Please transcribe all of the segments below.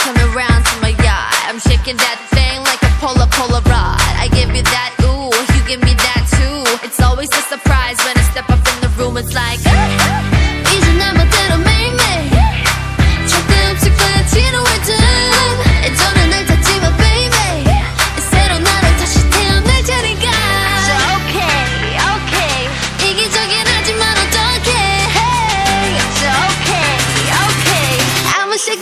come around to my yard. I'm shaking that thing like a polar polaroid. I give you that ooh, you give me that too. It's always a surprise when I step up in the room. It's like.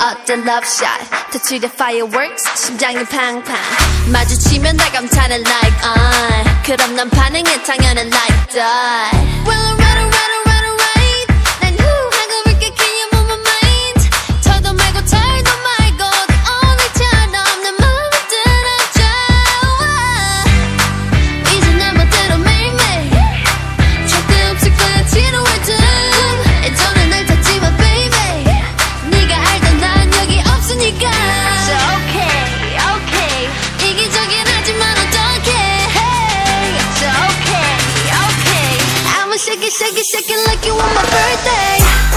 어떤 럽샷 터치 the fireworks 심장이 팡팡. 마주치면 나 감탄해 like on 그럼 난 반응해 당연해 like that Well I'm right around Shake it, shake it like you on my birthday.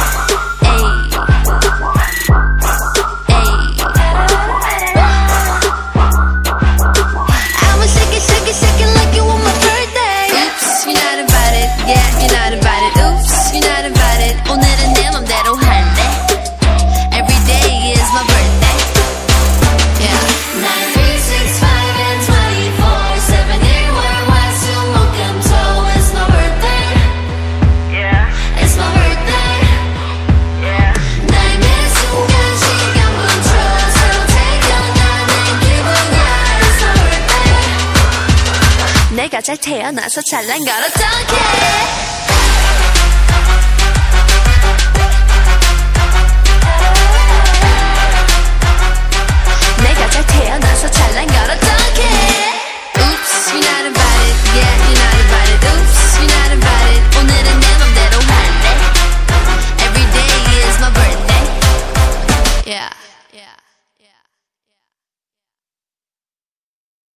내가 잘 태어나서 잘난 걸 어떡해?